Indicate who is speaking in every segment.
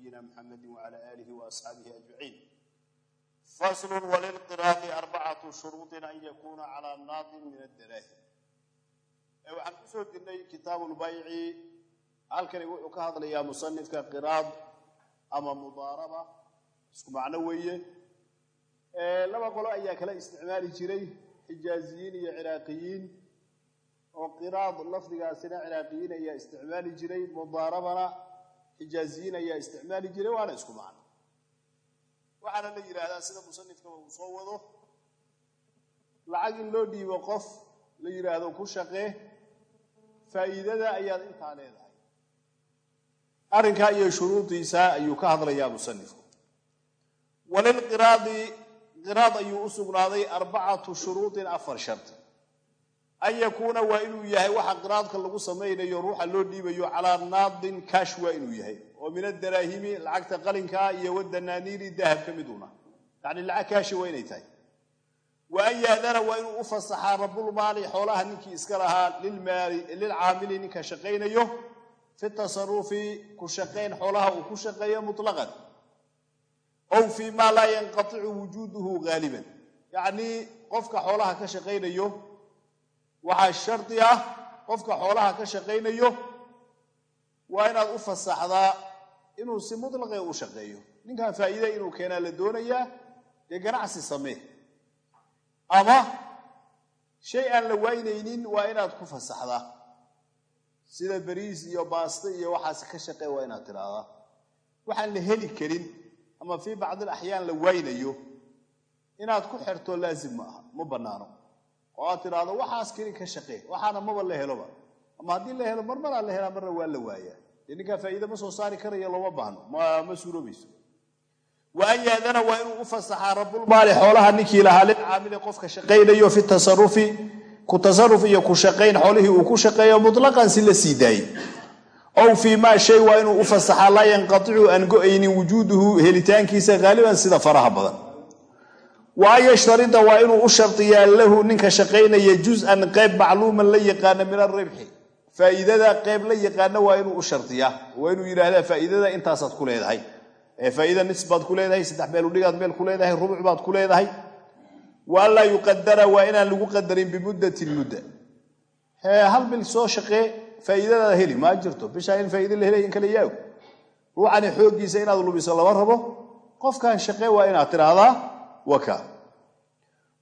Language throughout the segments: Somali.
Speaker 1: nabiyina mxamedi wcala aalihi waasxaabihi ajmaciin faslun walilqiraadi arbacatu shuruudin an yakuuna calaa naadin min addaraahim waxaan ku soo jirnay kitaabu lbayci halkani wuxuu ka hadlayaa musanifka qiraad ama mudaaraba isku macno weeye laba qolo ayaa kala isticmaali jiray xijaaziyiin iyo ciraaqiyiin oo qiraad lafdigaasina ciraaqiyiin ayaa isticmaali jiray xijaaziyiin ayaa isticmaali jiray waana isku macno. Waxaana la yidhaahdaa sida musanifkaba uu soo wado lacag in loo dhiibo qof la yidhaahdo ku shaqee faa'iidada ayaad intaa leedahay. Arrinkaa iyo shuruudiisa ayuu ka hadlayaa musanifku. Walilqiraadi qiraad ayuu u sugnaaday arbacatu shuruudin afar sharti an yakuuna waa inuu yahay waxa qiraadka lagu samaynayo ruuxa loo dhiibayo calaa naadin kaash waa inuu yahay. Oo min adaraahimi lacagta qalinkaa iyo wadanaaniiri dahab ka miduna. Yacni lacag kaashi waa inay tahay. Wa an yahdana waa inuu u fasaxaa rabulmaali xoolaha ninkii iska lahaa lilcaamili ninka shaqaynayo fi tasarufi ku shaqayn xoolaha uu ku shaqeeyo mutlaqan. Ow fii maa laa yanqaticu wujuuduhu haaliban yacnii qofka xoolaha ka shaqaynayo waxaa shardi ah qofka xoolaha ka shaqaynayo waa inaad u fasaxdaa inuu si mutlaqe u shaqeeyo. Ninkan faa'iide inuu keenaa la doonayaa dee ganacsi samee. Ama shay aan la waynaynin waa inaad ku fasaxdaa. Sida beriis iyo baasto iyo waxaas ka shaqee waa inaad tidhaahdaa. Waxaan la heli karin ama fii bacdi alaxyaan la waynayo. Inaad ku xerto laazim ma aha ma bannaano oo aad tidhaahdo waxaas keli ka shaqee waxaana maba la heloba. Ama haddii la helo marmaraa la helaa marna waa la waayaa. Dee ninkaa faa'iide ma soo saari karaya looma baahno. Ma suuroobayso. Wa an yahdana waa inuu u fasaxaa rabulmaali xoolaha ninkii lahaa lilcaamili qofka shaqaynayo fi tasarufi ku tasaruf iyo ku shaqayn xoolihii uu ku shaqeeyo mutlaqan si la sii daayey ow fii maa shay waa inuu u fasaxaa laa yanqaticu aan go'aynin wujuuduhu helitaankiisa haaliban sida faraha badan wa an waa inuu u shardiyaa lahu ninka shaqaynaya juz-an qayb macluuman la yaqaana min aribxi faa'iidada qayb la yaqaana waa inuu u shardiyaa waa inuu yidhaahdaa faa'iidada intaasaad ku leedahay. Faa'iida nis baad ku leedahay saddex meel udhigaad meel ku leedahay rubuc baad ku leedahay. Wa an laa yuqadara waa inaan lagu qadarin bimuddatin mudda. Hal bil soo shaqee faa'iidadaada heli maa jirto. Bishaa in faa'iide la helay in kale yaag ruuxani xooggiisa inaad lubiso lama rabo qofkan shaqee waa inaad tidhaahdaa waka.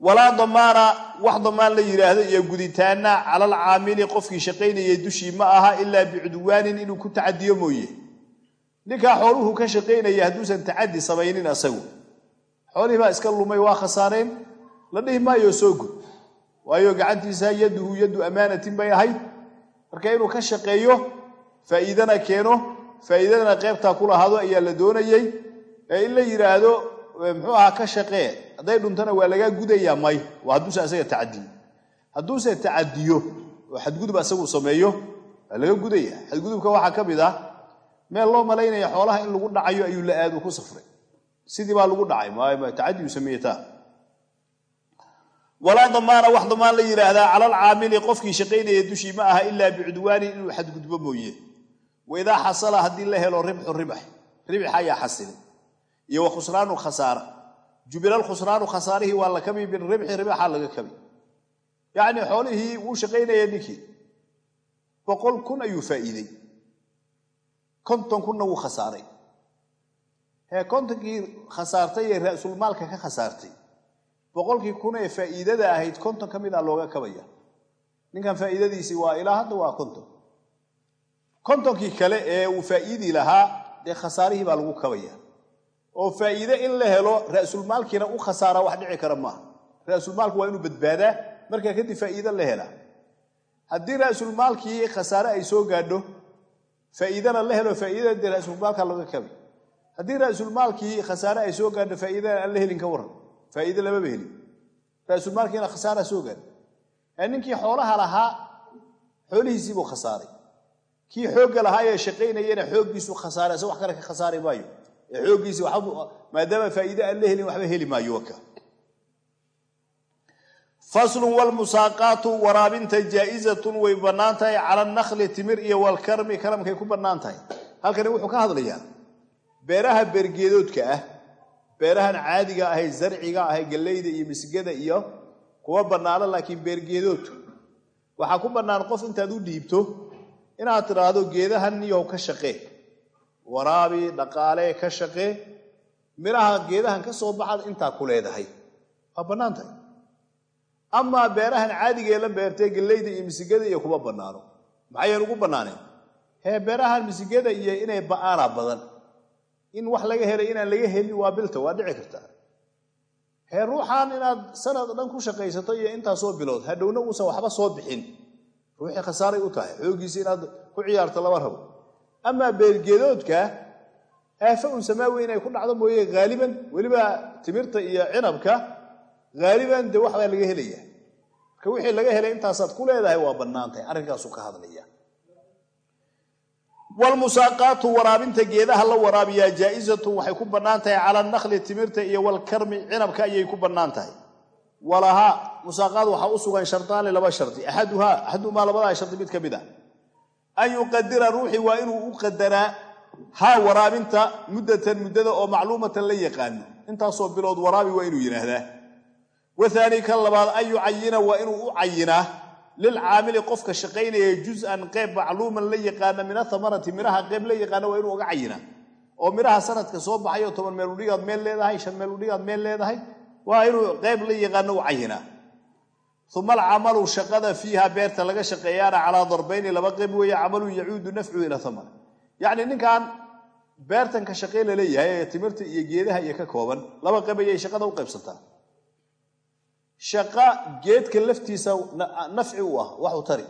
Speaker 1: Walaa damaana wax damaan la yidhaahdo iyo guditaana cala alcaamili qofkii shaqaynayay dushii ma aha ilaa bicudwaanin inuu ku tacadiyo mooye. Ninkaa xooluhu ka shaqaynaya hadduusan tacadi samaynin asagu. Xoolihii baa iska lumay waa khasaareen la dhihi maayo soo gud. Waayo gacantiisa yaduhu yaddu ammaanatin bay ahayd. Marka inuu ka shaqeeyo faa'iidana keeno. Faa'iidadana qaybtaa ku lahaado ayaa la doonayey ee in la yidhaahdo muxuu ahaa ka shaqee. Hadday dhuntana waa lagaa gudayaa may. Waa hadduusan isaga tacadiyo hadduuse tacadiyo oo xadgudub sameeyo waa laga gudaya xadgudubka waxaa ka mid ah meel loo malaynaya xoolaha in lagu dhacayo ayuu la aadu ku safray. Sidii baa lagu dhacay. Tacadiyu sameeyetaa walaa damaana wax damaan la yidhaahdaa cala alcaamili qofkii shaqaynaya dushii ma aha ilaa bicudwaanin inuu xadgudbo mooye. Waidaa xasala haddii la helo ribxu ribax ribx ayaa xasilay iyo wa khusraanu khasaara jubilal khusraanu khasaarihii waa la kabi biribxi ribaxa laga kabi yacnii xoolihii wuu shaqaynaya ninkii. Boqol kun ayuu faa'iidey konton kunna wuu khasaaray. Hee kontonkii khasaartay ee ra'sulmaalka ka khasaartay. Boqolkii kun ee faa'iidada ahayd konton ka mid a looga kabaya. Ninkan faa'iidadiisii waa ilaa hadda waa konton. Kontonkii kale ee uu faa'iidi lahaa dee khasaarihii baa lagu kabaya oo faa'iide in la helo ra'sulmaalkiina u khasaara wax dhici kara maaha. Ra'sulmaalku waa inuu badbaadaa markaa kadib faa'iide la helaa. Haddii ra'sulmaalkii khasaare ay soo gaadho faa'iidana la helo faa'iidada dee ra'sulmaalka laga kabi haddii ra'sulmaalkii khasaare ay soo gaadho faa'iidana aan la helin ka warran. Faa'iide lamaba helin ra'sulmaalkiina khasaara soo gaadho. Ninkii xoolaha lahaa xoolihiisii buu khasaaray. Kii xoogga lahaa ee shaqaynayana xooggiisu khasaaray ase wax kale ka khasaari maayo ee xooggiisi maadaama faa'iide aan la helin waxba heli maayo waka. Faslun walmusaaqaatu waraabinta jaa'izatun way bannaan tahay cala anakli timir iyo walkarmi karamkay ku bannaan tahay. Halkani wuxuu ka hadlayaa beeraha beergeedoodka ah beerahan caadiga ahay zarciga ahay galleyda iyo misigada iyo kuwa bannaano laakiin beergeedoodka waxaa ku bannaan qof intaad u dhiibto inaad tidhaahdo geedahan niyow ka shaqee waraabi dhaqaale ka shaqee midhaha geedahan ka soo baxaad intaa ku leedahay. Waa bannaan tahay. Amaa beerahan caadigee la beertee galleyda iyo misigada iyo kuma bannaano. Maxayan ugu bannaaneen? Hee beerahan misigada iyo inay ba'aana badan. In wax laga helay inaan laga helin waa bilta waa dhici kartaa hee ruuxan inaad sanad dhan ku shaqaysato iyo intaasoo bilood hadhowna uusan waxba soo bixin. Ruuxii khasaaray u tahay xooggiisa inaad ku ciyaarto lama rabo amaa beergeedoodka aafa un samaawi inay ku dhacdo mooye haaliban weliba timirta iyo cinabka haaliban dee waxbaa laga helaya. Marka wixii laga helay intaasaad ku leedahay waa bannaantahay arrinkaasuu ka hadlaya walmusaaqaatu waraabinta geedaha la waraabiyaa jaa'izatun waxay ku bannaan tahay cala nakli timirta iyo walkarmi cinabka ayay ku bannaan tahay walahaa musaaqaad waxaa u sugan shardaani laba shardi axaduhaa axadumaa labadaa shardi mid ka mid a an yuqadira ruuxii waa inuu u qadaraa haa waraabinta muddatan muddada oo macluumatan la yaqaano. Intaasoo bilood waraabi waa inuu yidhaahdaa. Wathaani kan labaad an yucayina waa inuu u cayinaa lilcaamili qofka shaqaynaya juz-an qeyb macluuman la yaqaana min athamarati midhaha qeyb la yaqaana waa inuu uga cayinaa oo midhaha sanadka soo baxayo toban meel udhigaad meel leedahay shan meel udhigaad meel leedahay waa inuu qeyb la yaqaano u cayinaa uma alcamalu shaqada fiiha beerta laga shaqeeyaana calaa darbayni laba qeyb weeye camalun yacuudu nafcuhu ila thamar yacni ninkan beertan ka shaqey la leeyahay ee timirta iyo geedaha iyo ka kooban laba qeyb ayay shaqada u qaybsantaa shaqa geedka laftiisa nafci u ah waxu tari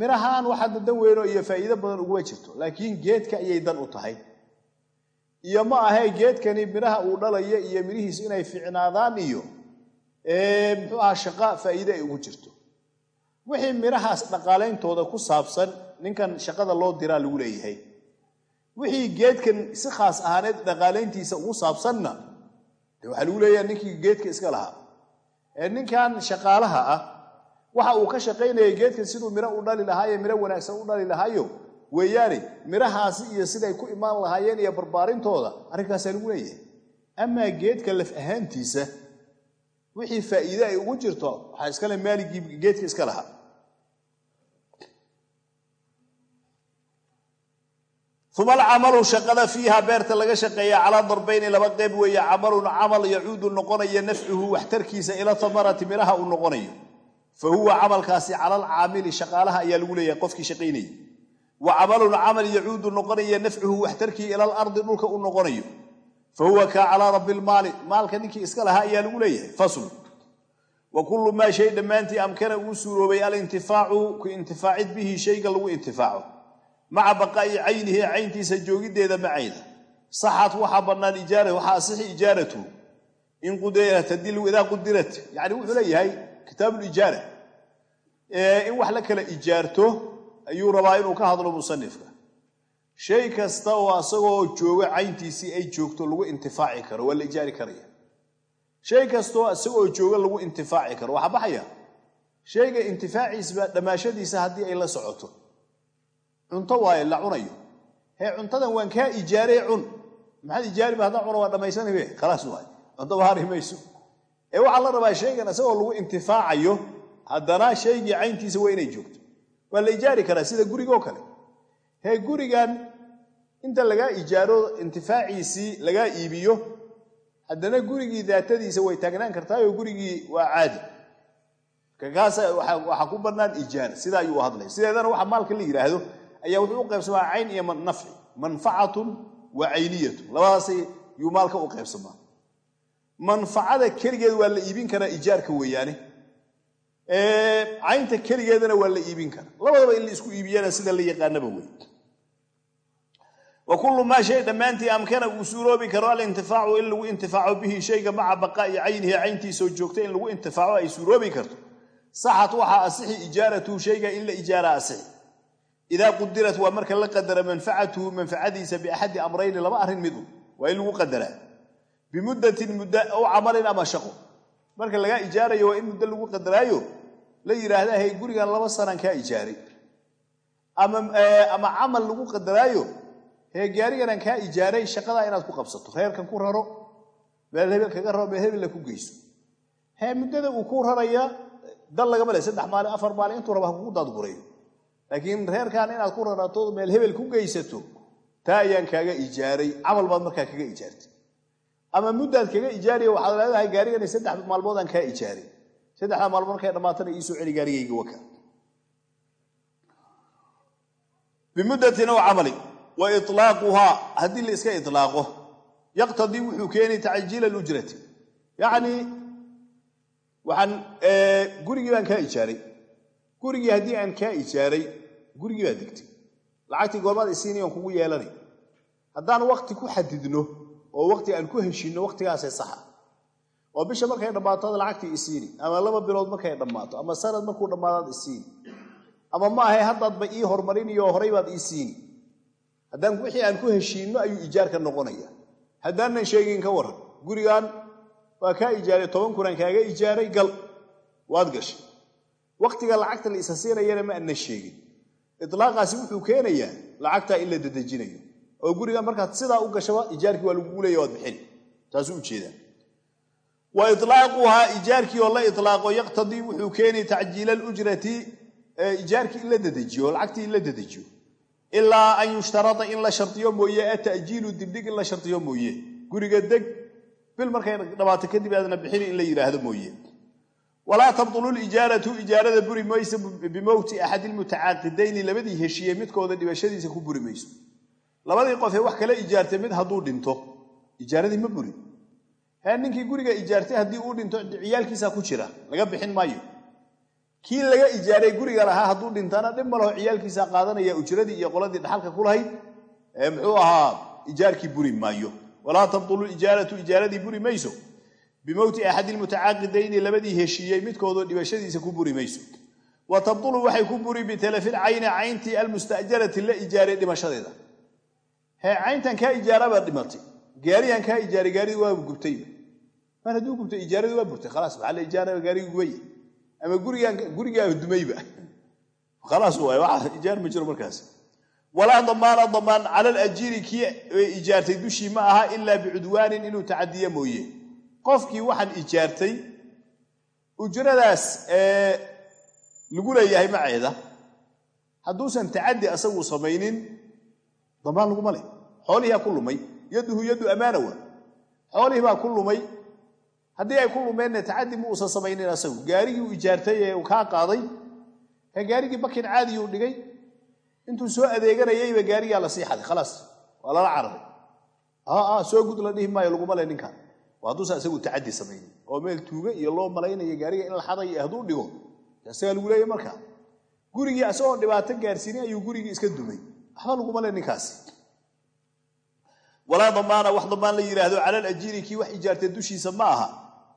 Speaker 1: midhahaan waxaadna dan weyno iyo faa'iido badan uguma jirto laakiin geedka ayay dan u tahay iyo ma ahee geedkani midhaha uu dhalayo iyo midhihiis inay ficnaadaan iyo muxuu aha shaqa faa'iide ay ugu jirto. Wixii midhahaas dhaqaaleyntooda ku saabsan ninkan shaqada loo diraa lagu leeyahay. Wixii geedkan si khaas ahaaneed dhaqaalayntiisa ugu saabsanna de waxaa lagu leeyahay ninkii geedka iska lahaa. Ee ninkan shaqaalaha ah waxa uu ka shaqaynaya geedkan siduu midho u dhali lahaayo midho wanaagsan u dhali lahaayo weeyaane midhahaasi iyo siday ku imaan lahaayeen iyo barbaarintooda arrinkaasaa lagu leeyahay. Amaa geedka laf ahaantiisa wixii faa'iide ay ugu jirto waxaa iskale maaligii geedka iska lahaa. Uma alcamalu shaqada fiiha beerta laga shaqeeya calaa darbayni laba qeyb weeye camalun camal yacuudu noqonaya nafcuhu waxtarkiisa ila tamarati midhaha uu noqonayo. Fa huwa camalkaasi cala alcaamili shaqaalaha ayaa lagu leeyahay qofkii shaqaynayay. Wa camalun camal yacuudu noqonaya nafcuhu waxtarkii ila alardi dhulka u noqonayo fa huwa kaa calaa rabbi lmaali maalka ninkii iska lahaa ayaa lagu leeyahay faslu wa kullu maa shay dhammaantii amkana uu suuroobay alintifaacu ku intifaacid bihi shayga lagu intifaaco maca baqaa'i caynihi cayntiisa joogiddeeda macayda saxat waxaa bannaan ijaara waxaa asixi ijaaratu in qudirat haddii idaa qudirat yani wuxuu leeyahay kitaabulijaara in wax la kala ijaarto ayuu rabaa inuu ka hadlo musanifka shay kasta oo asagoo jooga cayntiisii ay joogto lagu intifaaci karo waa la ijaari karaya. Shay kastaoo isagoo jooga lagu intifaaci karo waxaa baxaya? Shayga intifaaciisba dhammaashadiisa haddii ay la socoto. Cunto waaye la cunayo. Hee cuntadan waan kaa ijaaree cun. Maxaad ijaariba haddaan cuno waa dhammaysanaybe khalaas waay cunto baari mayso. Ee waxaa la rabaa shaygan isagoo lagu intifaacayo haddana shaygii cayntiisa waa inay joogto. Waa la ijaari karaa sida gurigoo kale hee gurigan inta lagaa ijaaro intifaaciisii lagaa iibiyo haddana gurigii daatadiisa way taagnaan kartaayoo gurigii waa caadi. Kakaas waxaa ku bannaan ijaara sida ayuu u hadlaya sideedana waxa maalka la yidhaahdo ayaa wuxuu u qaybsamaa cayn iyo nafci. Manfacatun wa cayniyatun labadaasay yuu maalka u qaybsamaa. Manfacada keligeed waa la iibin karaa ijaarka weeyaane. Caynta keligeedana waa la iibin karaa. Labadaba in la isku iibiyana sida la yaqaanaba wey wa kullu maa shay dhammaantii amkana uu suuroobi karo alintifaacu in lagu intifaaco bihi shayga maca baqaa'i caynihi cayntiisoo joogta in lagu intifaaco ay suuroobi karto. Saxat waxaa asixi ijaaratuhu shayga in la ijaara asixi. Idaa qudirat waa marka la qadara manfacatuhu manfacadiisa biaxadi amrayni laba arrin midu waa in lagu qadaraa bimuddatin mudda ow camalin ama shaqo. Marka lagaa ijaarayo waa in muddo lagu qadaraayo la yidhaahda hey gurigan laba sanaan kaa ijaaray. Ama camal lagu qadaraayo hee gaariganaan kaa ijaaray shaqadaa inaad ku qabsato reerkan ku raro meel kaga raro meel hebella ku geyso hee muddada uu ku raraya dal lagama le saddex maalin afar maalin intuu raba ha kugu laakiin reerkan inaad ku rarato meel hebel ku geysato taa ayaan kaaga ijaaray camal baad markaa kaga ijaartay. Ama muddaad kaga ijaariya waxaad leedahay gaarigani saddex maalmoodaan kaa ijaaray. Saddexdaa maalmood markay dhammaatana iisoo celi gaarigayga waka bimuddatin ow camali wa ilaaquhaa haddii la iska ilaaqo yaqtadii wuxuu keenay tacjiila alujrati. Yacnii waxaan gurigii baan kaa ijaaray. Gurigii haddii aan kaa ijaaray gurigii baa degtay. Lacagtii goormaad isiinayan kugu yeelanay. Haddaan wakti ku xadidno oo wakti aan ku heshinno waktigaasee saxa. Oo bisha markay dhammaato ad lacagtii isiini ama laba bilood markay dhammaato ama sanad markuu dhammaadaad isiini ama ma ahay haddaadba ii hormariniyo horay baad ii haddaan wixii aan ku heshiinno ayuu ijaarka noqonaya haddaanan sheegin ka waran gurigan waa kaa ijaaray toban kunaan kaaga ijaaray gal waad gashay. Waktiga lacagta la isa siinayana ma ana sheegin. Ilaaqaasi wuxuu keenayaa lacagtaa in la dadejinayo oo gurigan markaad sidaa u gashaba ijaarkii waa lagugu leeya waad bixini taasuu u jeedaa wa ilaaquhaa ijaarkii oo la ilaaqo yaqtadii wuxuu keenay tacjiila alujrati ijaarkii in la dadejiyo lacagtii in la dadejiyo ilaa an yushtarada in la shardiyo mooye atajiilu dibdhig in la shardiyo mooye. Guriga deg bil markay dhamaato kadib aadna bixini in la yidhaahdo mooye. Walaa tabdulu lijaaratu ijaarada buri mayso bimowti axadi lmutacaaqidayni labadii heshiiyey midkooda dhibashadiisa ku buri mayso. Labadii qofee wax kala ijaartay mid hadduu dhinto ijaaradii ma burin hee ninkii guriga ijaartay haddii uu dhinto ciyaalkiisaa ku jira laga bixin maayo kii laga ijaaray guriga lahaa hadduu dhintana dhib malaho ciyaalkiisa qaadanaya ujradii iyo qoladii dhaxalka ku lahayd muxuu ahaa ijaarkii buri maayo. Walaa tabdulu ijaaratu ijaaradii buri mayso. Bimowti axadi lmutacaaqidayni labadii heshiiyey midkoodoo dhibashadiisa ku buri mayso. Wa tabdulu waxay ku buri bitalafilcayni cayntii almustajarati la ijaaray dhimashadeeda. Hee cayntan kaa ijaarabaad dhimatay. Gaarihan kaa ijaaray gaaridi waa gubtayba mar hadduu gubtay ijaaradii waa burtay khalaas maxaa la ijaaraya gaarigi gubay ama gurigaa dumayba. Ijaar ma jiro markaas. Walaa damaana damaan cala alajiiri kii ijaartay dushii ma aha ilaa bicudwaanin inuu tacadiyo mooye. Qofkii waxaan ijaartay ujradaas lagu leeyahay maceeda hadduusan tacadi asagu samaynin damaan laguma leh. Xoolihiaa ku lumay. Yaduhu yadu amaana wa xoolihii baa ku lumay haddii ay ku lumeenna tacadi ma uusan samaynin asagu. Gaarigii uu ijaartay ee uu kaa qaaday ee gaarigii bakin caadiyuu dhigay intuu soo adeeganayayba gaarigaa la sii xaday. Khalaas waa lala cararay. Aa soo gud la dhihi maayo laguma le ninkan waa isagu tacadi samaynin oo meel tuuga iyo loo malaynayo gaariga in la xaday hadduu dhigo isagaa lagu leeya markaa gurigii isagoon dhibaato gaarsiinin ayuu gurigii iska dumay. Waxba laguma le ninkaasi walaa damaana wax damaan la yidhaahdo cala alajiiri kii wax ijaartay dushiisa ma aha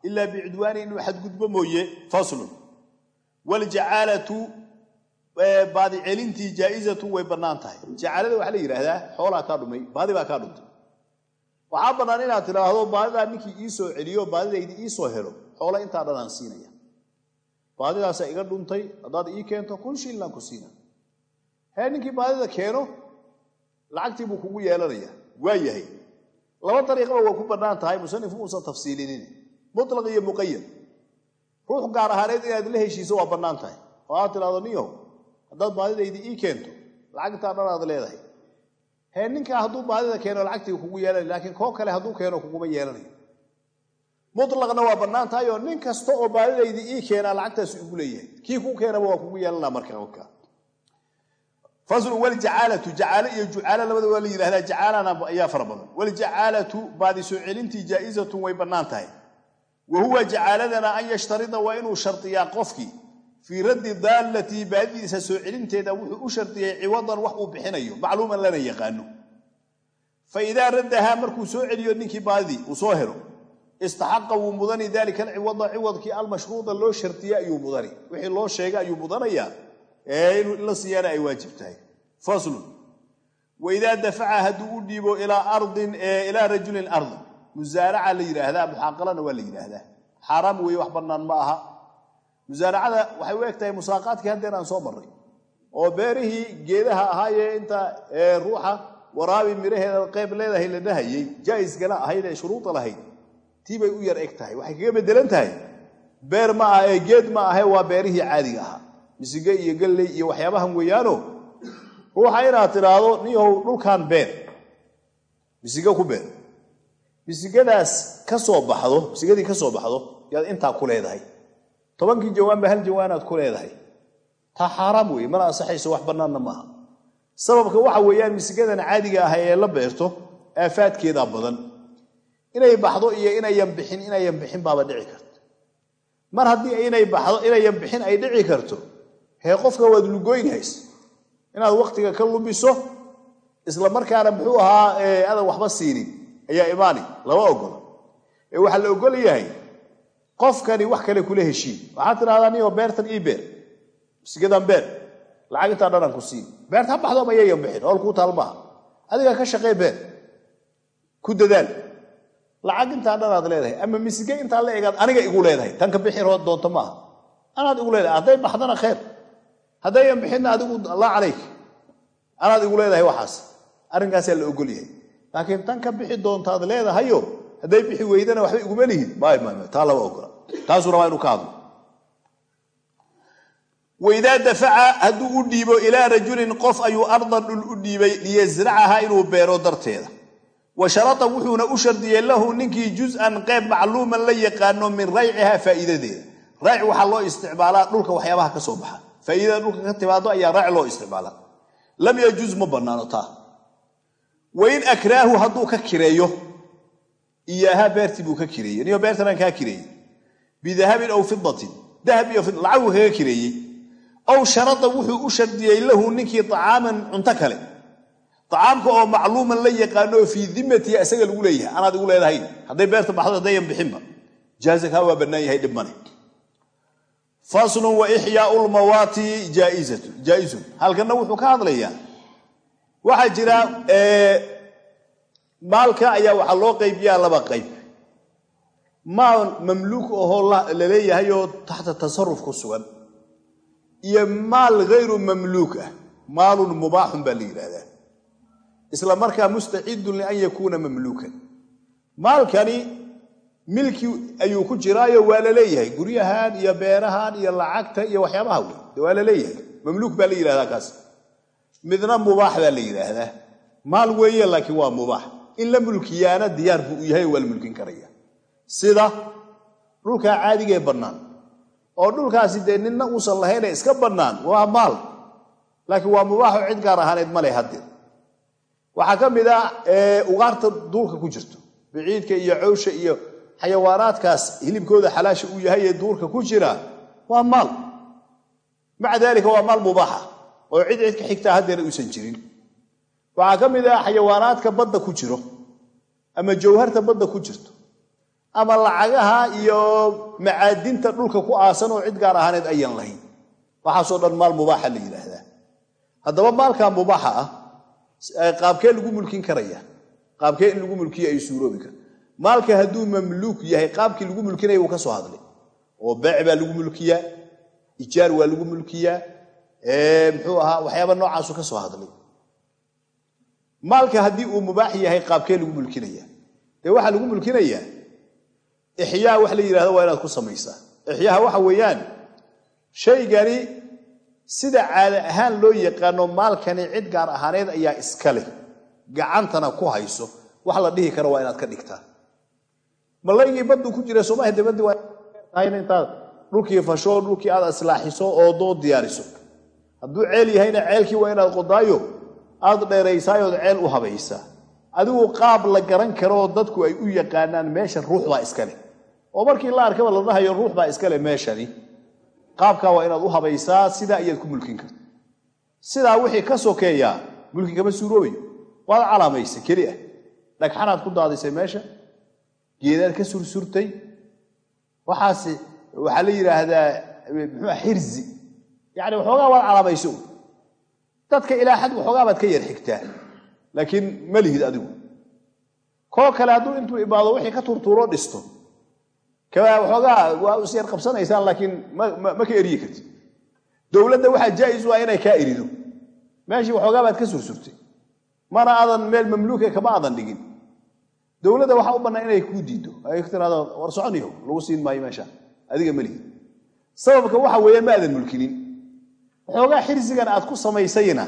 Speaker 1: ilaa bicudwaani inuu xadgudbo mooye faslun waljacaalatu baadi celintii jaaizatu way bannaan tahay. Jacaalada la yidhaahdaa xoolaa kaa dhumay baadi baa kaa dhuntay waxaa bannaan inaad tidhaahdo baadidaa ninkii ii soo celiyo baadidaydi ii soo helo xoola intaa dhanaan siinaya. Baadidaasaa iga dhuntay haddaad ii keento kun shillaan ku siina. Hee ninkii baadida keeno lacagtii buu kugu yeelanaya. Waa yahay. Laba dariiqaba waa ku bannaan tahay musanif muusan tafsiilinin mutlaq iyo muqayad ruux gaar ahaaneed inaad la heshiiso waa bannaan tahay. Oo aad tidhahdo niyow haddaad baadidaydii ii keento lacagtaa dhanaad leedahay. Hee ninkaa hadduu baadida keeno lacagtii kugu yeelanay laakiin koo kale hadduu keeno kuguma yeelanayo mutlaqna waa bannaan tahay oo nin kasta oo baadidaydii ii keenaa lacagtaas igu leeyahay. Kii kuu keenaba waa kugu yeelanaa marka oka faslu waljacaalatu jacaalo iyo jucaalo labada waa la yidhahdaa. Jacaalana ayaa fara badan. Waljacaalatu baadi soo celintii jaa'izatun way bannaan tahay wa huwa jacaaladana an yashtarida waa inuu shardiyaa qofkii fii raddi daalatii baadidiisa soo celinteeda wuxuu u shardiyay ciwadan wax uu bixinayo macluuman lana yaqaano fa idaa raddahaa markuu soo celiyo ninkii baadidii uu soo helo istaxaqa wuu mudani daalika alciwada ciwadkii almashruuda loo shardiya ayuu mudani wixii loo sheegay ayuu mudanayaa inuu la siiyana ay waajib tahay faslun musaaraca la yidhaahdaa muxaaqalana waa la yidhaahdaa. Xaaraam weeye wax bannaan ma aha. Musaaracada waxay u eg tahay musaaqaadkii haddeer aan soo marray oo beerihii geedaha ahaayee inta ruuxa waraabi midhaheeda qayb leedahay la dhahayey jaa'iskana ahayd ee shuruuda lahayd tii bay u yar eg tahay waxay kaga bedelan tahay beer ma aha ee geed ma ahe waa beerihii caadiga ahaa. Misige iyo galley iyo waxyaabahan weeyaano ruuxa inaad tidhaahdo niyow dhulkan beer. Misige ku beer misigadaas ka soo baxdo misigadii ka soo baxdo yaad intaa ku leedahay. Tobankii jawaanba hal jawaanaad ku leedahay. Taa xaaraam weeye mana ansaxayso wax bannaanna maaha sababka waxa weeyaan misigadan caadiga ah ee la beerto aafaadkeedaa badan. Inay baxdo iyo inayan bixin inayan bixin baaba dhici karto. Mar haddii inay baxdo inayan bixin ay dhici karto hee qofka waad lugoynhays inaad wakhtiga ka lumiso isla markaana muxuu ahaa adan waxba siinin ayaa imaani lama ogola ee waxaa la ogol yahay qofkani wax kale kula heshiin. Waxaad tidhahdaa niyo beertan ii beer misigadan beer lacag intaa dhanaan ku siin. Beerta baxdo ma bixin hool kuu taal maaha. Adiga ka shaqee beer ku dadaal. Lacag intaa dhanaad leedahay ama misige intaa la egaad aniga igu leedahay. Tan ka bixi doonto maaha. Anaad igu leedahay hadday baxdana khayr haddayan bixinna adigu allah calayk. Anaad igu leedahay waxaas. Arrinkaasaa la ogol yahay laakiin tan ka bixi doontaad leedahayo hadday bixi weydana waxba iguma lihid taa lama ogola. Taasuu rabaa inuu ka hadlo. Waidaa dafaca hadduu u dhiibo ilaa rajulin qof ayuu ardan dhul u dhiibay liyasracaha inuu beero darteeda. Wa sharada wuxuuna u shardiyey lahu ninkii juz-an qayb macluuman la yaqaano min rayciha faa'iidadeeda. Rayc waxaa loo isticmaalaa dhulka waxyaabaha ka soo baxa. Faa'iidada dhulka ka timaado ayaa rayc loo isticmaalaa. Lam yajuz ma bannaano taa wain akraahu hadduu ka kireeyo iyaaha beertii buu ka kireeyey. Niyo beertanaan kaa kireeyey. Bidahabin aw fidatin dahab iyo lacag buu kaga kireeyey. Aw sharada wuxuu u shardiyey lahu ninkii acaaman cunto kale. Acaamka oo macluuman la yaqaano oo fii dimatihi isaga lagu leeyahay. Anaad igu leedahay. Hadday beerta baxdo haddayan bixinba. Jaazaka waa bannaan yahay dhibmane faslun wa ixyaau lmawaati jaaizun. Halkanna wuxuu ka hadlayaa waxaa jira maalka ayaa waxaa loo qaybiyaa laba qayb. Maal mamluuk ahoo la leeyahay oo taxta tasaruf ku sugan. Iyo maal hayru mamluuk ah. Maalun mubaaxun baa la yidhaahdaa. Isla markaa mustacidun lian yakuuna mamluukan. Maalkani milki ayuu ku jiraayo waa la leeyahay. Guryahan iyo beerahan iyo lacagta iyo waxyaabaha wey waa la leeyahay. Mamluuk baa la yidhahdaa kaas midna mubaax baa la yidhaahdaa. Maal weeye laakiin waa mubaax. In la mulkiyaana diyaar buu u yahay waa la mulkin karaya. Sida dhulkaa caadigee bannaan. Oo dhulkaasi dee ninna uusan lahaynee iska bannaan waa maal. Laakiin waa mubaaxoo cid gaar ahaaneed ma leh haddeer waxaa ka mid ah ugaarta duulka ku jirto. Biciidka iyo cowsha iyo xayawaanaadkaas hilibkooda xalaasha uu yahay ee duurka ku jira waa maal. Maca daalika waa maal mubaaxa oo cid cid ka xigtaa haddeer uusan jirin. Waxaa ka mid ah xayawaanaadka badda ku jiro ama jawharta badda ku jirto ama lacagaha iyo macaadinta dhulka ku aasan oo cid gaar ahaaneed ayan lahayn. Waxaasoo dhan maal mubaaxa la yidhaahdaa. Haddaba maalkaa mubaaxa ah qaabkee lagu mulkin karaya qaabkee in lagu mulkiyo ay suuroobi kar maalka hadduu mamluuk yahay qaabkii lagu mulkinaya wuu ka soo hadlay. Oo beec baa lagu mulkiyaa ijaar waa lagu mulkiyaa muxuu ahaa waxyaaba noocaasu ka soo hadlay. Maalka haddii uu mubaax yahay qaabkee lagu mulkinaya? Dee waxaa lagu mulkinayaa ixyaa wax la yidhahdo waa inaad ku samaysaa. Ixyaaha waxa weeyaan shaygani sida caada ahaan loo yaqaano maalkani cid gaar ahaaneed ayaa iska leh. Gacantana ku hayso wax la dhihi karo waa inaad ka dhigtaa. Malaygii baddu ku jira soomaaha dabaddi waatahayna intaad dhulkii fasho dhulkii aad islaaxiso oo doo diyaariso hadduu ceel yahayna ceelkii waa inaad qodaayo aad dheeraysaayood ceel u habaysaa adigu qaab la garan karoo dadku ay u yaqaanaan meeshan ruux baa iska leh. Oo markii la arkaba la dhahayo ruux baa iska leh meeshani. Qaabkaa waa inaad u habaysaa sidaa ayaad ku mulkin karta sidaa wixii ka sokeeyaa mulki kama suuroobayo. Waad calaamaysay keli ah. Dhagxanaad ku daadisay meesha. Geedaad ka sursurtay. Waxaas waxaa la yidhaahdaa muxua xirzi yacni waxoogaa waad calaamayso dadka ilaa xad waxoogaa baad ka yar xigtaa laakiin ma lihid adigu. Koo kale hadduu intuu imaado wixii ka turtuuroo dhisto waxoogaa waa is yar qabsanaysaan laakiin ma ka eryi karti dowladda waxaa jaa'is u ah inay kaa erido. Meeshii waxoogaa baad ka sursurtay mana aadan meel mamluuka kama aadan dhigin. Dowladda waxaa u bannaan inay kuu diido ay tiraado war soconiyo lagu siin maayo meesha. Adiga melihi sababka waxa weeyaan ma aadan mulkinin waxoogaa xirsigan aad ku samaysayna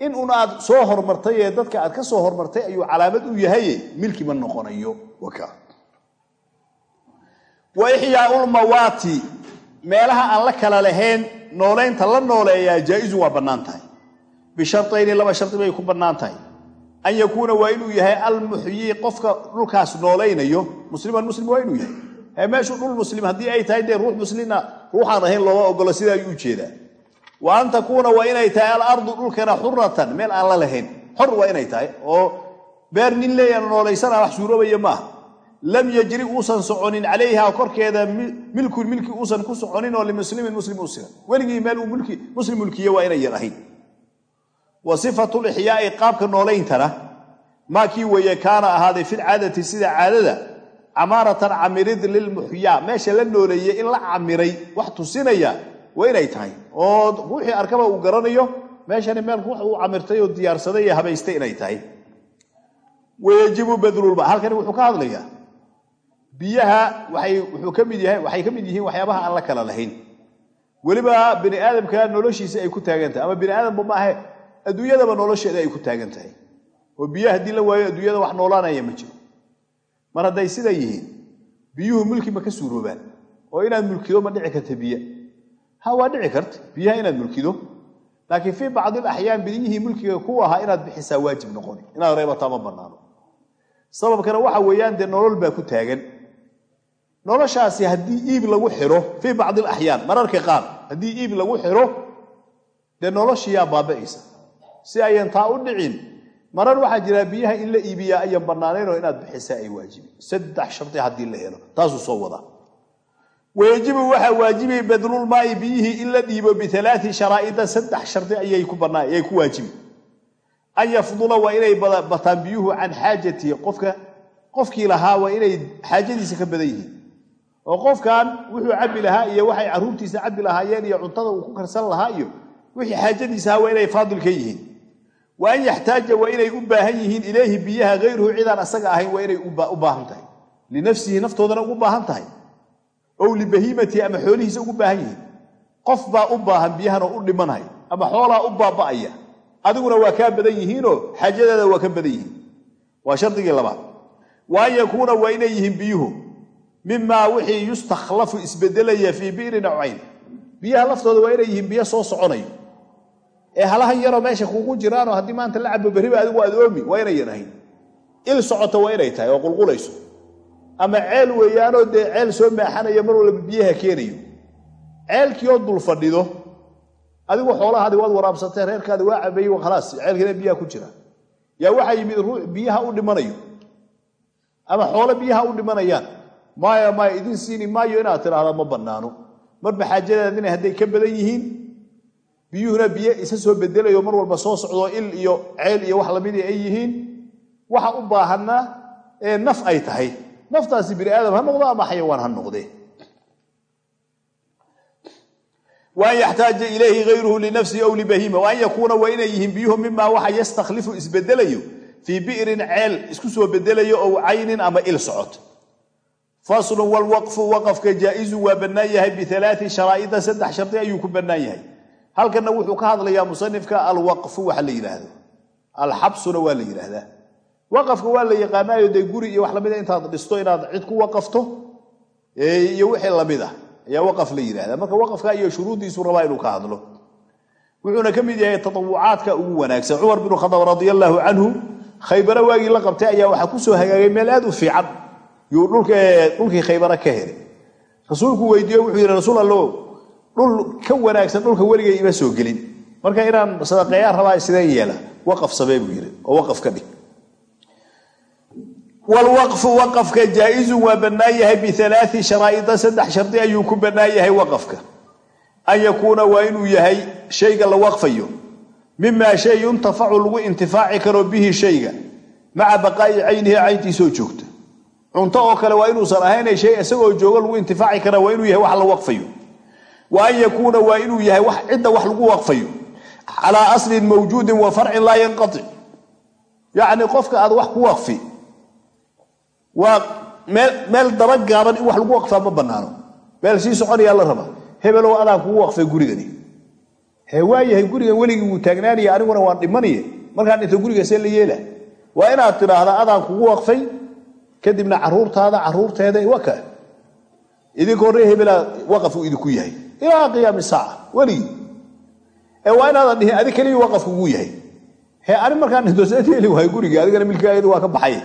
Speaker 1: in un aad soo hormartay ee dadka aad ka soo hormartay ayuu calaamad u yahaye milki ma noqonayo wa ixyaaulmawaati meelaha aan la kala lahayn noolaynta la nooleeyaa jaa-isu waa bannaan tahay. Bishartayni laba shardi bay ku bannaan tahay. An yakuuna waa inuu yahay almuxyii qofka dhulkaas noolaynayo musliman muslim waa inuu yahay. Meeshu dhul muslim haddii ay tahay dee ruux muslina ruuxaan ahayn looma ogolo sidaa ayuu u jeedaa wa an takuuna waa inay tahay alardu dhulkana xuratan meel aan la lahayn. Xor waa inay tahay. Oo beer nin leeyana noolaysana wax suuroobaya maaha lam yajri uusan soconin. Calayha korkeeda milkun milki uusan ku soconin oo limuslimin muslim u sigan weligii meel uu muslim mulkiye waa inayan ahayn wa sifatu lixyaai qaabka noolayntana maa kii weeye kaana ahaaday filcaadati sida caadada camaaratan camirid lilmuxyaa meesha la nooleeyey in la camiray wax tusinaya waa inay tahay. Oo ruuxii arkaba uu garanayo meeshani meel ruux uu camirtay oo diyaarsaday iyo habaystay inay tahay. Wayajibu badlulma halkani wuxuu ka hadlayaa biyaha wuxuu ka mid yahay waxay ka mid yihiin waxyaabaha aan la kala lahayn. Weliba bini aadamka noloshiisa ay ku taagan tahay ama bini aadamba maahe adduunyadaba nolosheeda ay ku taagan tahay. Oo biyaha haddii la waayo adduunyada wax noolaanaya ma jiro. Mar hadday sidaa yihiin biyuhu mulki ma ka suuroobaan. Oo inaad mulkido ma dhici karta biyo ha waa dhici karta biyaha inaad mulkido. Laakiin fii bacdi alaxyaan biyihii mulkiga ku ahaa inaad bixisaa waajib noqoni inaad reebataa ma bannaano. Sababkana waxa weeyaan dee nolol baa ku taagan. Noloshaasi haddii iib lagu xiro fii bacdi alaxyaan mararka qaar haddii iib lagu xiro dee noloshiyaa baaba'aysa. Si ayan taa u dhicin marar waxaa jiraa biyaha in la iibiyaa ayan bannaanaynoo inaad bixisaa ay waajibi saddex shardi haddii la helo taasuu soo wadaa wayajibu waxaa waajibay badlulmaai biyihii in la dhiibo bialaai sharaa'ida saddex shardi ayay ku waajibi an yafdula waa inay bataan biyuhu can xaajatihi qofka qofkii lahaa waa inay xaajadiisa ka badan yihiin. Oo qofkan wuxuu cabbi lahaa iyo waxay carruurtiisa cabbi lahaayeen iyo cuntada uu ku karsan lahaa iyo wixii xaajadiisa waa inay faadil ka yihiin. Wa an yaxtaaja waa inay u baahan yihiin ilayhi biyaha hayruhu cidaan asaga ahayn waa inay u baahan tahay. Linafsihi naftoodana ugu baahan tahay ow libahiimatihi ama xoolihiisa ugu baahan yihiin. Qof baa u baahan biyahan oo u dhimanhay ama xoolaa u baaba'aya. Adiguna waa kaa badan yihiinoo xaajadaada waa ka badan yihiin. Waa shardigii labaad. Wa an yakuuna waa inay yihiin biyuhu mimaa wixii yustakhlafu isbedelaya fii bi'ri nawcayn biyaha laftooda waa inay yihiin biyo soo soconayo. Ee halahan yaroo meesha kuugu jiraanoo haddii maanta la cabo berriba adigu aad oomi waa inayan ahayn il socota waa inay tahay oo qulqulayso ama ceel weeyaanoo dee ceel soo maaxanaya mar walba biyaha keenayo. Ceelkiioo dul fadhido adigu xoolahaadi waad waraabsatee reerkaadi waa cabeeyey khalaas ceelkiina biyaha ku jira. Yaa waxaa yimid ruux biyaha u dhimanayo. Ama xoolo biyaha u dhimanayaan maaya maaya idin siini maayo inaad tidhaahda ma bannaano. Marba xaajadaadina hadday ka badan yihiin biyuhuna biyo isa soo bedelayo mar walba soo socdo il iyo ceel iyo wax lamidii ay yihiin. Waxa u baahanna ee naf ay tahay naftaasi bini aadam ha noqdo ama xayawaan ha noqdee waan yaxtaaja ilayhi hayruhu linafsihi aw libahiima waan yakuuna waa inay yihiin biyuhu mimaa waxa yastakhlifu isbedelayo fii bi'rin ceel isku soo bedelayo ow caynin ama il socot faslun walwaqfu waqafka jaa'izu waa bannaan yahay bialaai sharaa'ida saddex shardi ayuu ku bannaan yahay. Halkanna wuxuu ka hadlayaa musanifka alwaqfu waxa la yidhaahdo. Alxabsuna waa la yidhaahdaa waqafka waa la yaqaanaayo dee guri iyo wax lamida intaad dhisto inaad cid ku waqafto iyo wixii la mid ah ayaa waqaf la yidhahdaa marka waqafka iyo shuruuddiisu rabaa inuu ka hadlo. Wuxuuna ka mid yahay tatawucaadka ugu wanaagsan. Cumar binu khadaab radia allaahu canhu khaybare waagii la qabtay ayaa waxaa ku soo hagaagay meel aad u fiican. Yuu dhulkii khaybare ka helay. Rasuulku weydiiye wuxuu yidhi rasuul allo dhul ka wanaagsan dhulka weligay ima soo gelin. Marka inaan sadaqeeyaan rabaa sideen yeela? Waqaf samee buu yidhi oo waqaf ka dhig wlwaqfu waqafka jaa-izun waa bannaan yahay bialaai sharaa'ida saddex shardi ayuu ku bannaan yahay waqafka an yakuuna waa inuu yahay shayga la waqfayo mimaa shay yuntafacu lagu intifaaci karo bihi shayga maca baqaa'i caynihi cayntiisoo joogta cunto oo kale waa inuusan ahayn shay isagoo joogo lagu intifaaci kara waa inuu yahay wax la waqfayo wa an yakuuna waa inuu yahay cidda wax lagu waqfayo calaa aslin mawjuudin wa farcin laa yanqaic yacni qofka aad wax ku waqfi waa meel daba gaaban in wax lagu waqfaa ma bannaano. Meel sii soconayaa la raba. Hebelow adaan kugu waqfay gurigani. He waayahay gurigan weligii wuu taagnaanaya aniguna waan dhimanaye. Markaan dhinto guriga see la yeela. Waa inaad tidhaahdaa adaan kugu waqfay kadibna caruurtaada caruurteeda waka idinka horre hebelaa waqafuu idinku yahay. Ilaa qiyaami saaca weligii. Ee waa inaadan dhihin adig keligii waqaf kugu yahay. He ani markaan dhinto seed yeeli wahay adigana milkigaagadi waa ka baxay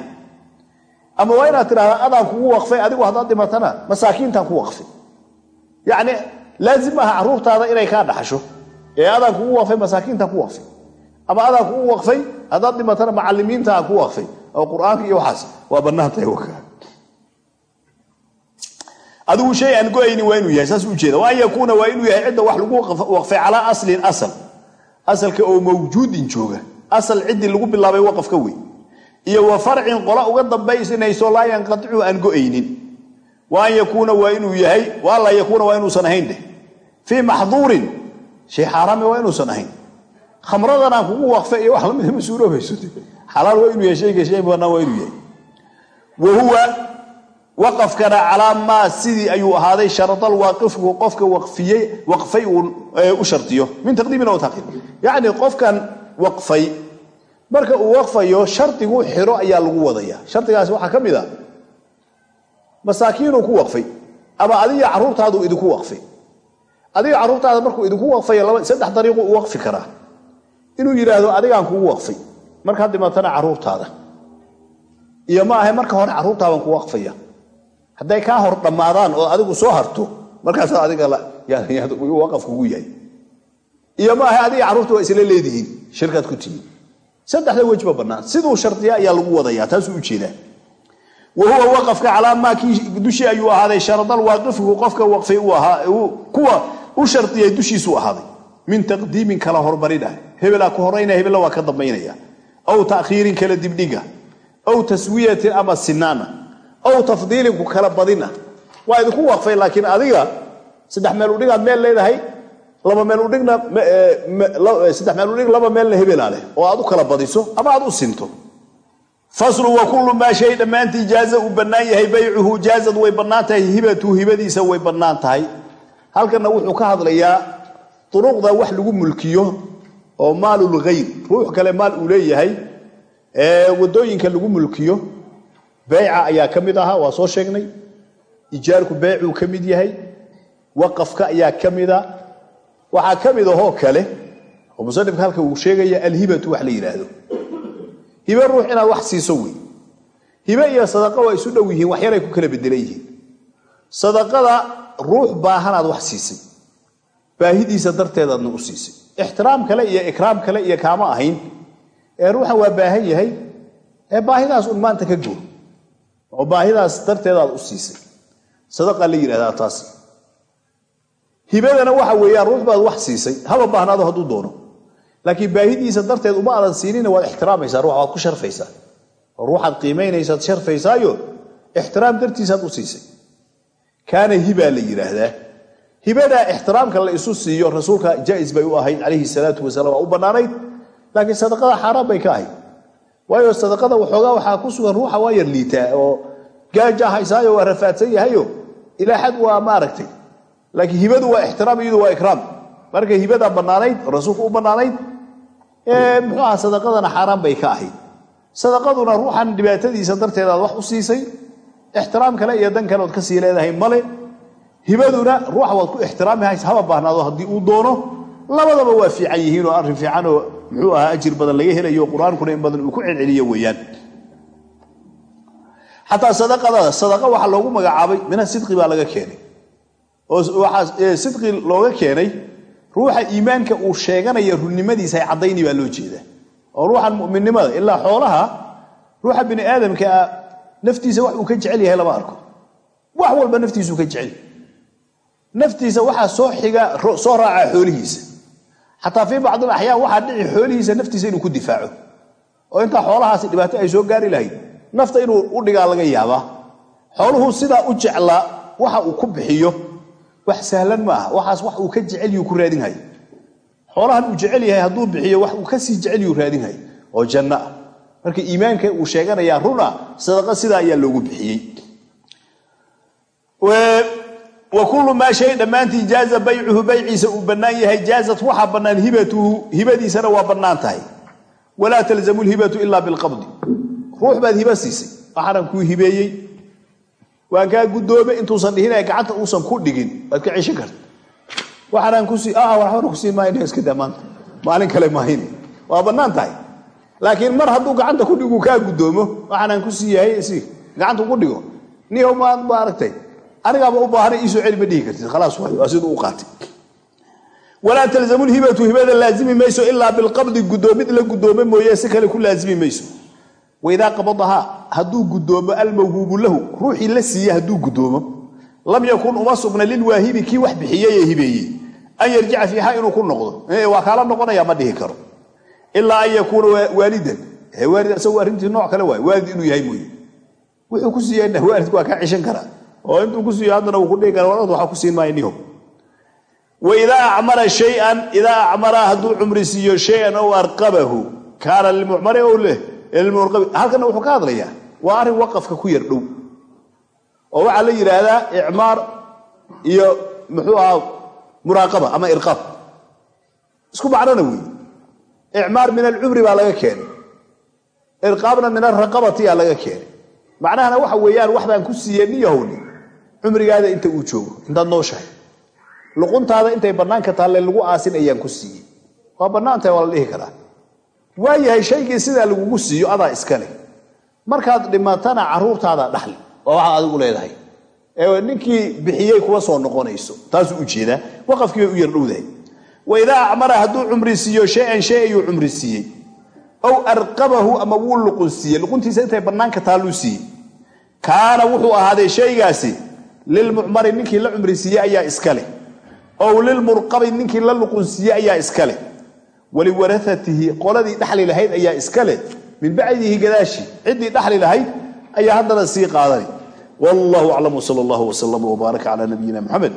Speaker 1: ama waa inaad tidhahdaa adaan kugu waqfay adigu haddaad dhimatana masaakiintaan ku waqfay. Yacni laazim maaha caruurtaada inay kaa dhaxasho. Ee adaan kugu waqfay masaakiintaan ku waqfay. Ama adaan kugu waqfay haddaad dhimatana macalimiintaan ku waqfay. Oo qur'aanka iyo waxaas. Waa bannaan tahay waka adigu shay aan go'aynin waa inuu yahay saas ujeeda wa an yakuuna waa inuu yahay cidda wax lagu waqfay calaa aslin asal. Asalka oo mawjuudin jooga. Asal ciddii lagu bilaabay waqafka wey iyo wa farcin qola uga dambaysinayso laa yanqaicu aan go'aynin. Wa an yakuuna waa inuu yahay wa an laa yakuuna waa inuusan ahayn dheh fii maxduurin shay xaaraame waa inuusan ahayn. Khamradan aan kugu iyo wax lamida ma suuroobayso. Xalaal waa inuu yahay shayga shay banaan waa inuu yahay. Wa huwa waqafkana calaa maa sidii ayuu ahaaday sharadal waaqifku qofka waqfay u shardiyo min taqdiimin aw taqiir yacni qofkan waqfay marka uu waqfayo shardigu xiro ayaa lagu wadaya. Shardigaasi waxaa ka mid a masaakiinuu ku waqfay ama adiga caruurtaadu idinku waqfay. Adiga caruurtaada markuu idinku waqfayo saddex dariiqu u waqfi karaa. Inuu yidhaahdo adigaan kugu waqfay. Markaad dhimatana caruurtaada. Iyo ma ahe marka hore caruurtaabaan ku waqfaya. Hadday kaa hor dhammaadaan oo adigu soo harto markaasaa adiga waqaf kugu yahay. Iyo ma ahe adiga carruurta waa isla leedihiin shirkaad ku tihiin saddexda wejba bannaan. Siduu shardiya ayaa lagu wadayaa taasuu u jeedaa wa huwa waqafka calaa maa kii dushii ayuu ahaaday sharadal waaqifku qofka waqfay kuwa u shardiyay dushiisuu ahaaday. Min taqdiimin kala hormarin ah hebelaa ku horaynaya hebella waa ka dambaynaya. Aw takhiirin kala dibdhiga. Aw taswiyatin ama sinaana aw tafdiilin ku kala badina waa idinku waqfay laakiin adiga saddex meel udhigaad meel leedahay laba meel udhigna saddex meel udhig laba meelna hebelaa leh oo aad u kala badiso ama aad u sinto. Faslu wa kullu maa shay dhammaantii jaaza uu bannaan yahay baycuhu jaazad way bannaan tahay hibatu hibadiisa way bannaan tahay. Halkanna wuxuu ka hadlayaa duruqda wax lagu mulkiyo oo maalul ruux kale maal uu leeyahay ee waddooyinka lagu mulkiyo. Beyca ayaa ka mid ahaa waa soo sheegnay. Ijaarku beycuu ka mid yahay waqafka ayaa ka mida waxaa ka mid ahoo kale oo musanifka halka uu sheegaya alhibatu wax la yidhaahdo hibe ruux wax siiso wey. Hibe iyo sadaqa waa isu dhow yihiin wax yaray ku kala bedelan yihiin. Sadaqada ruux baahanaad wax siisay. Baahidiisa darteedaadna u siisay. Ixtiraam kale iyo ikraam kale iyo kaama ahayn ee ruuxan waa baahan yahay ee baahidaas un maanta ka goor oo baahidaas darteedaad u siisay. Sadaqaa la yidhahdaa taas hibadana waxa weeyaan ruux baad wax siisay. Haba baahnaado hadduu doono. Laakiin baahidiisa darteed uma aadan siinina waad ixtiraamaysaa ruux waad ku sharfaysaa ruuxaad qiimaynaysaad sharfaysaayo ixtiraam dartiisaad u siisay. Kaana hibaa la yidhaahdaa hibadaa ixtiraamka la isu siiyo rasuulka jaais bay u ahayd calayhi salaatu wasalaam waa u bannaanayd. Laakiin sadaqada xaaraan bay ka ahayd. Waayo sadaqada waxoogaa waxaa ku sugan ruuxa waa yar liitaa oo gaaja haysaayo waa rafaadsan yahayo. Ilaa xad waa maaragtay laakiin hibadu waa ixtiraam iyadu waa ikraam marka hibadaa bannaanayd oo rasuulka u bannaanayd muxuu aha sadaqadana xaaraan bay ka ahayd. Sadaqaduna ruuxan dhibaatadiisa darteedaad wax u siisay ixtiraam kale iyo dan kale ood ka sii leedahay male. Hibaduna ruuxa waad ku ixtiraami haysa haba baahnaado haddii uu doono. Labadaba waa fiican yihiin oo arrin fiican oo muxuu ahaa ajir badan laga helayo qur'aankuna in badan uu ku celceliyo weeyaan. Xataa sadaqadada sadaqa waxaa loogu magacaabay mina sidqi baa laga keenay sidqi looga keenay ruuxa iimaanka uu sheeganaya runnimadiisa ay caddayni baa loo jeedaa. Oo ruuxan mu'minnimada ilaa xoolaha ruuxa bini aadamka ah naftiisa wax uu ka jecel yahay lama arko. Wax walba naftiisuu ka jecel. Naftiisa waxaa soo xiga soo raacaa xoolihiisa. Xataa fii bacdi alaxyaan waxaa dhici xoolihiisa naftiisa inuu ku difaaco. Oo intaa xoolahaasi dhibaato ay soo gaari lahayd nafta inuu u dhigaa laga yaabaa. Xooluhu sidaa u jeclaa waxa uu ku bixiyo wax sahlan ma aha waxaas wax uu ka jecelyuu ku raadinhay xoolahan uu jecel yahay hadduu bixiyo wax uu ka sii jecelyuu raadinhay oo janno ah marka iimaanka uu sheeganayaa runa sadaqa sidaa ayaa loogu bixiyey. Wa kullu maa shay dhammaantii jaaza baycuhu bayciisa uu bannaan yahay jaazat waxaa bannaan hibatuhu hibadiisana waa bannaan tahay. Walaa talzamu lhibatu ilaa bilqabdi ruux baad hiba siisay. Waxaanan kuu hibeeyey waan kaa guddoome intuusan dhihinaya gacanta uusan ku dhigin. Waad ka ceshan karta. Waxbana ku sii maayn iska daa maanta. Maalin kale maahin waa bannaan tahay. Laakiin mar hadduu gacanta ku dhigu kaa guddoomo waxaanaan ku siiyahay si gacanta ku dhigo. Niyow maad ma aragtay? Anigaaba u baahanay iisoo celi ma dhihi kartid. Khalaas waa siduu u qaatay. Walaa talzamu lhibatu hibada laazimi mayso ilaa bilqabdi. Guddoomid la guddoome mooye si kale ku laazimi mayso waidaa qabadahaa hadduu guddoomo almawhuubu lahu ruuxii la siiye hadduu guddoomo lam yakun uma sugna lilwaahibi kii wax bixiyey ee hibeeyey. An yarjica fiiha inuu ku noqdo. Waa kaala noqonaya ma dhihi karo. Ilaa an yakuuna waalidan. Waalid isagu arrintii nooc kale waay waalid inuu yahay mooye. Wuxuu ku siiyena waalidku waa kaa cishan karaa. Oo intuu ku siiyo haddana uu ku dhihi kara waxa ku siin maayo niho waidaa acmara leh halkana wuxuu ka hadlayaa waa arrin waqafka ku yar dhow. Oo waxaa la yidhaahdaa icmaar iyo muxuu ahaa muraaqaba ama irqaab. Isku macnona wey icmaar min alcumri baa laga keenay. Irqaabna min alraqabati aa laga keenay. Macnahana waxa weeyaan wax baan ku siiyey niyahowni cumrigaada inta uu joogo intaad nooshahay. Luquntaada intay bannaanka taalle lagu aasin ayaan ku siiyey waa bannaantahay waa la dhihi karaa waayahay shaygii sidaa lagugu siiyo adaa iska leh. Markaad dhimatana caruurtaada dhaxli waa waxaad adigu leedahay. Ee ninkii bixiyey kuma soo noqonayso taasuu u jeedaa waqafkii bay u yardhowdahay waidaa acmara hadduu cumri siiyo shay-an shay ayuu cumri siiyey. Ow arqabahu ama wuu luqun siiyey. Luquntiisa intay bannaanka taalluu siiyey. Kaana wuxuu ahaaday shaygaasi lilmucmari ninkii la cumri siiyey ayaa iska leh. Ow lilmurqabi ninkii la luqun siiyey ayaa iska leh waliwarahatihi qoladii dhaxli lahayd ayaa iska leh. Min bacdihi gadaashi ciddii dhaxli lahayd ayaa haddana sii qaadani. Wallahu aclam wsal allahu wslam wbaaraka cala nabiyina muxamed